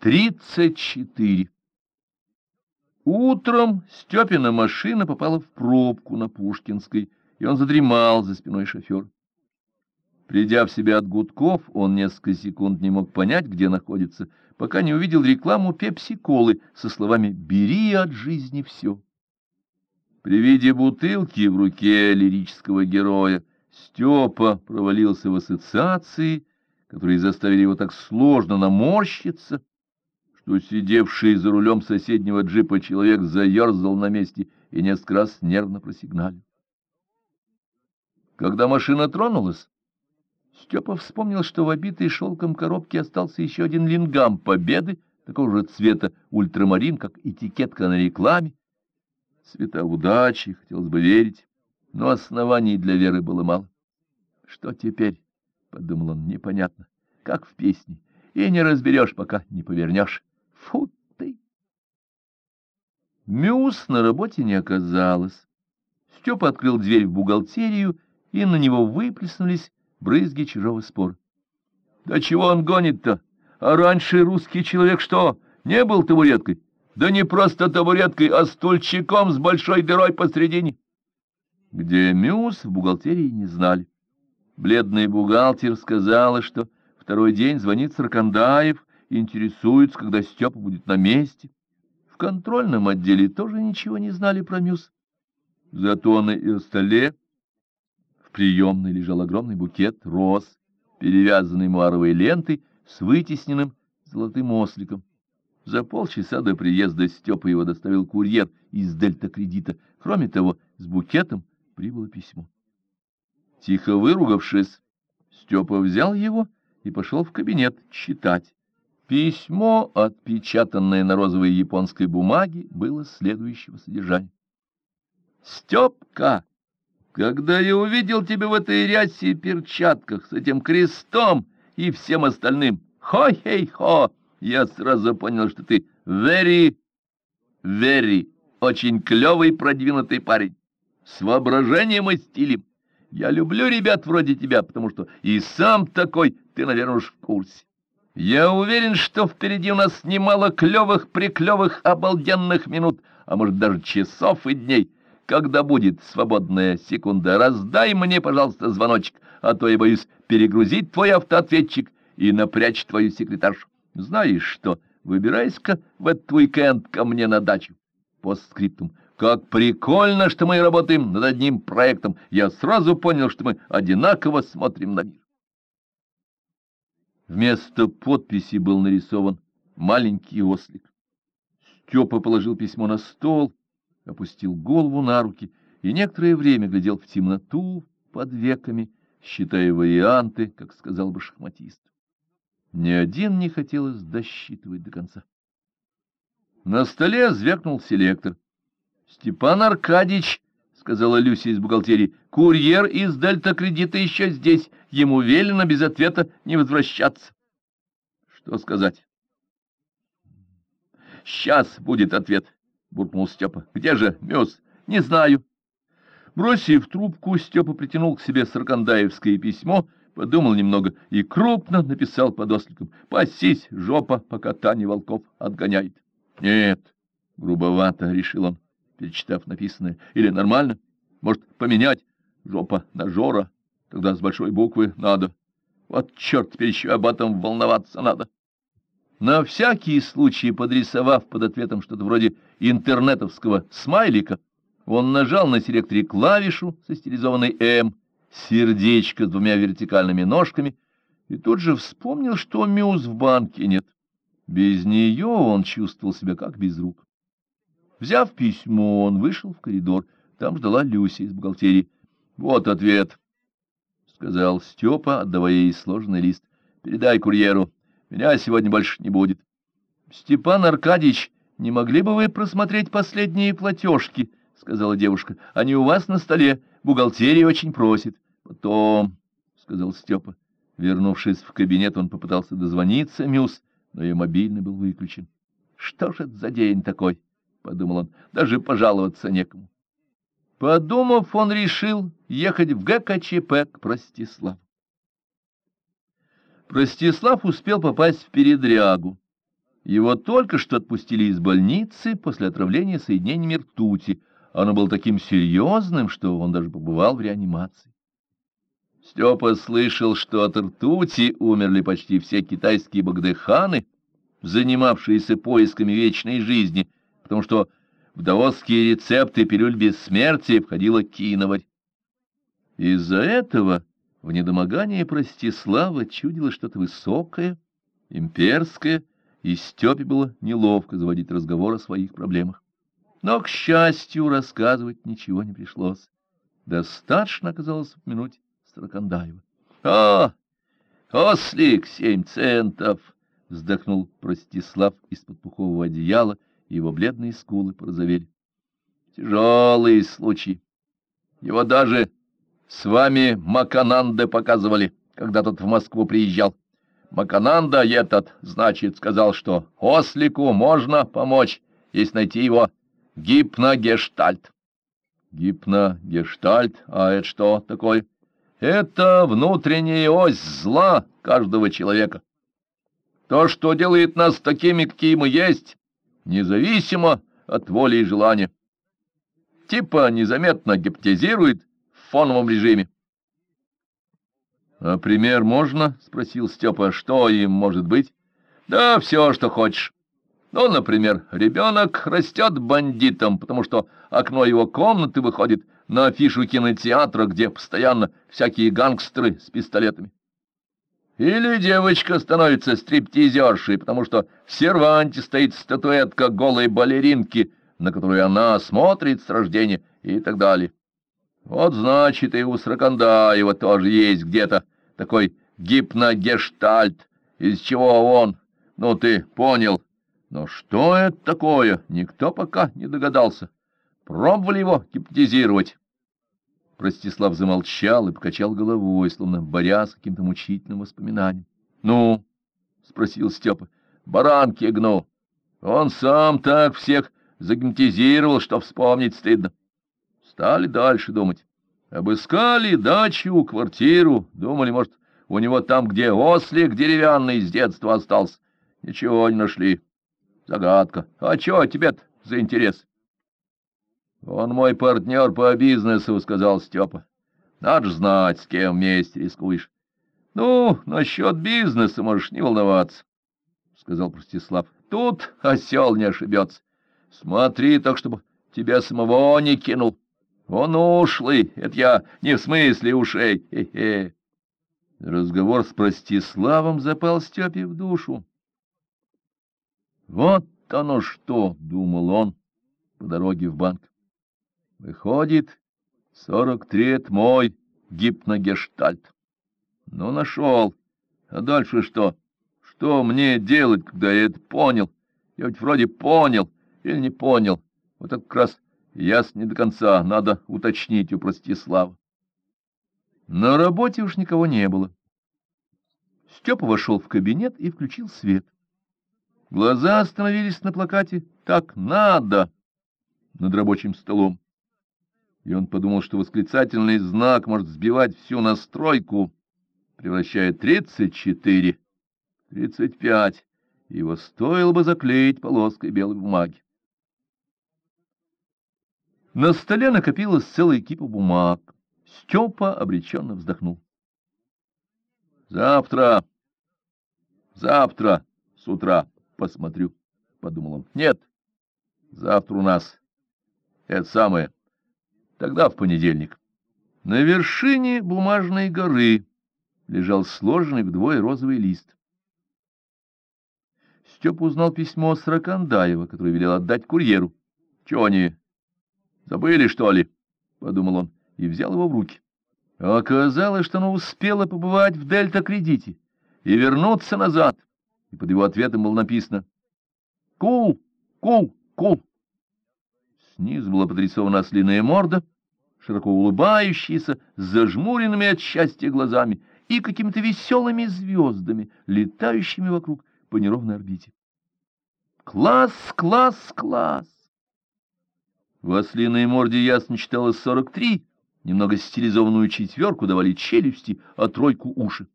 34. Утром Степина машина попала в пробку на Пушкинской, и он задремал за спиной шофера. Придя в себя от гудков, он несколько секунд не мог понять, где находится, пока не увидел рекламу пепси-колы со словами «Бери от жизни все». При виде бутылки в руке лирического героя Степа провалился в ассоциации, которые заставили его так сложно наморщиться, что сидевший за рулем соседнего джипа человек заерзал на месте и несколько раз нервно просигналил. Когда машина тронулась, Степа вспомнил, что в обитой шелком коробке остался еще один лингам победы, такого же цвета ультрамарин, как этикетка на рекламе. Цвета удачи, хотелось бы верить, но оснований для веры было мало. Что теперь? — подумал он, — непонятно, как в песне, и не разберешь, пока не повернешь. Фу ты! Мюс на работе не оказалось. Степа открыл дверь в бухгалтерию, и на него выплеснулись брызги чужого спора. Да чего он гонит-то? А раньше русский человек что, не был табуреткой? Да не просто табуреткой, а стульчиком с большой дырой посредине. Где Мюс, в бухгалтерии не знали. Бледный бухгалтер сказала, что второй день звонит Саркандаев интересуется, когда Степа будет на месте. В контрольном отделе тоже ничего не знали про Мюс. Зато на столе в приемной лежал огромный букет роз, перевязанный муаровой лентой с вытесненным золотым осликом. За полчаса до приезда Степа его доставил курьер из Дельта-кредита. Кроме того, с букетом прибыло письмо. Тихо выругавшись, Степа взял его и пошел в кабинет читать. Письмо, отпечатанное на розовой японской бумаге, было следующего содержания. «Степка, когда я увидел тебя в этой рясе и перчатках с этим крестом и всем остальным, хо-хей-хо, я сразу понял, что ты very, very, очень клевый продвинутый парень, с воображением и стилем. Я люблю ребят вроде тебя, потому что и сам такой, ты, наверное, уж в курсе. Я уверен, что впереди у нас немало клевых, приклевых, обалденных минут, а может даже часов и дней. Когда будет свободная секунда, раздай мне, пожалуйста, звоночек, а то я боюсь перегрузить твой автоответчик и напрячь твою секретаршу. Знаешь что, выбирайся-ка в этот уикенд ко мне на дачу. Постскриптум. Как прикольно, что мы работаем над одним проектом. Я сразу понял, что мы одинаково смотрим на мир. Вместо подписи был нарисован маленький ослик. Степа положил письмо на стол, опустил голову на руки и некоторое время глядел в темноту под веками, считая варианты, как сказал бы шахматист. Ни один не хотелось досчитывать до конца. На столе звякнул селектор —— Степан Аркадьевич, — сказала Люся из бухгалтерии, — курьер из Дельта-кредита еще здесь. Ему велено без ответа не возвращаться. Что сказать? — Сейчас будет ответ, — буркнул Степа. — Где же Мёс? — Не знаю. Бросив трубку, Степа притянул к себе саркандаевское письмо, подумал немного и крупно написал под осликом. «Пасись, жопа, пока Таня Волков отгоняет». «Нет», — грубовато решил он, перечитав написанное. Или нормально? Может, поменять? Жопа на Жора. Тогда с большой буквы надо. Вот черт, теперь еще об этом волноваться надо. На всякий случай, подрисовав под ответом что-то вроде интернетовского смайлика, он нажал на селекторе клавишу со стилизованной «М», сердечко с двумя вертикальными ножками, и тут же вспомнил, что мюз в банке нет. Без нее он чувствовал себя как без рук. Взяв письмо, он вышел в коридор. Там ждала Люся из бухгалтерии. — Вот ответ, — сказал Степа, отдавая ей сложенный лист. — Передай курьеру. Меня сегодня больше не будет. — Степан Аркадьевич, не могли бы вы просмотреть последние платежки? — сказала девушка. — Они у вас на столе. Бухгалтерия очень просит. — Потом, — сказал Степа. Вернувшись в кабинет, он попытался дозвониться Мюс, но ее мобильный был выключен. — Что ж это за день такой? —— подумал он, — даже пожаловаться некому. Подумав, он решил ехать в ГКЧП к Простиславу. Простислав успел попасть в передрягу Его только что отпустили из больницы после отравления соединениями ртути. Оно было таким серьезным, что он даже побывал в реанимации. Степа слышал, что от ртути умерли почти все китайские багдыханы, занимавшиеся поисками вечной жизни, потому что в даосские рецепты пилюль бессмертия входила киноварь. Из-за этого в недомогании Простислава чудило что-то высокое, имперское, и Степе было неловко заводить разговор о своих проблемах. Но, к счастью, рассказывать ничего не пришлось. Достаточно оказалось упомянуть Сорокандаева. — А, ослик, семь центов! — вздохнул Простислав из-под пухового одеяла, его бледные скулы порозовели. — Тяжелый случай. Его даже с вами Макананде показывали, когда тот в Москву приезжал. Макананда этот, значит, сказал, что ослику можно помочь, если найти его гипногештальт. Гипногештальт? А это что такое? Это внутренняя ось зла каждого человека. То, что делает нас такими, какие мы есть, независимо от воли и желания. Типа незаметно гипнотизирует в фоновом режиме. — А пример можно? — спросил Степа. — Что им может быть? — Да все, что хочешь. Ну, например, ребенок растет бандитом, потому что окно его комнаты выходит на афишу кинотеатра, где постоянно всякие гангстеры с пистолетами. Или девочка становится стриптизершей, потому что в серванте стоит статуэтка голой балеринки, на которую она смотрит с рождения и так далее. Вот значит, и у Сракандаева тоже есть где-то такой гипногештальт, из чего он, ну ты понял. Но что это такое, никто пока не догадался. Пробовали его гипнотизировать. Простислав замолчал и покачал головой, словно боря с каким-то мучительным воспоминанием. — Ну? — спросил Степа. — Баранки гну. Он сам так всех загипнотизировал, что вспомнить стыдно. Стали дальше думать. Обыскали дачу, квартиру, думали, может, у него там, где ослик деревянный с детства остался. Ничего не нашли. Загадка. А чего тебе-то за интерес? Он мой партнер по бизнесу, — сказал Степа. Надо ж знать, с кем вместе рискуешь. Ну, насчет бизнеса можешь не волноваться, — сказал Простислав. Тут осел не ошибется. Смотри так, чтобы тебя самого не кинул. Он ушлый, это я не в смысле ушей, хе-хе. Разговор с Простиславом запал Степе в душу. Вот оно что, — думал он по дороге в банк. Выходит, сорок три — мой гипногештальт. Ну, нашел. А дальше что? Что мне делать, когда я это понял? Я ведь вроде понял или не понял. Вот это как раз Ясно не до конца, надо уточнить у Простислава. На работе уж никого не было. Степа вошел в кабинет и включил свет. Глаза остановились на плакате «Так надо» над рабочим столом. И он подумал, что восклицательный знак может сбивать всю настройку, превращая тридцать четыре, тридцать пять. Его стоило бы заклеить полоской белой бумаги. На столе накопилась целая кипа бумаг. Степа обреченно вздохнул. — Завтра, завтра с утра посмотрю, — подумал он. — Нет, завтра у нас это самое. Тогда в понедельник. На вершине бумажной горы лежал сложенный вдвое розовый лист. Степа узнал письмо Сракандаева, которое велел отдать курьеру. — Чего они Забыли, что ли? — подумал он и взял его в руки. Оказалось, что оно успело побывать в дельта-кредите и вернуться назад, и под его ответом было написано «Ку, ку, ку». Снизу была подрисована ослиная морда, широко улыбающаяся, с зажмуренными от счастья глазами и какими-то веселыми звездами, летающими вокруг по неровной орбите. Класс, класс, класс! В ослиной морде ясно читалось сорок три, немного стилизованную четверку давали челюсти, а тройку — уши.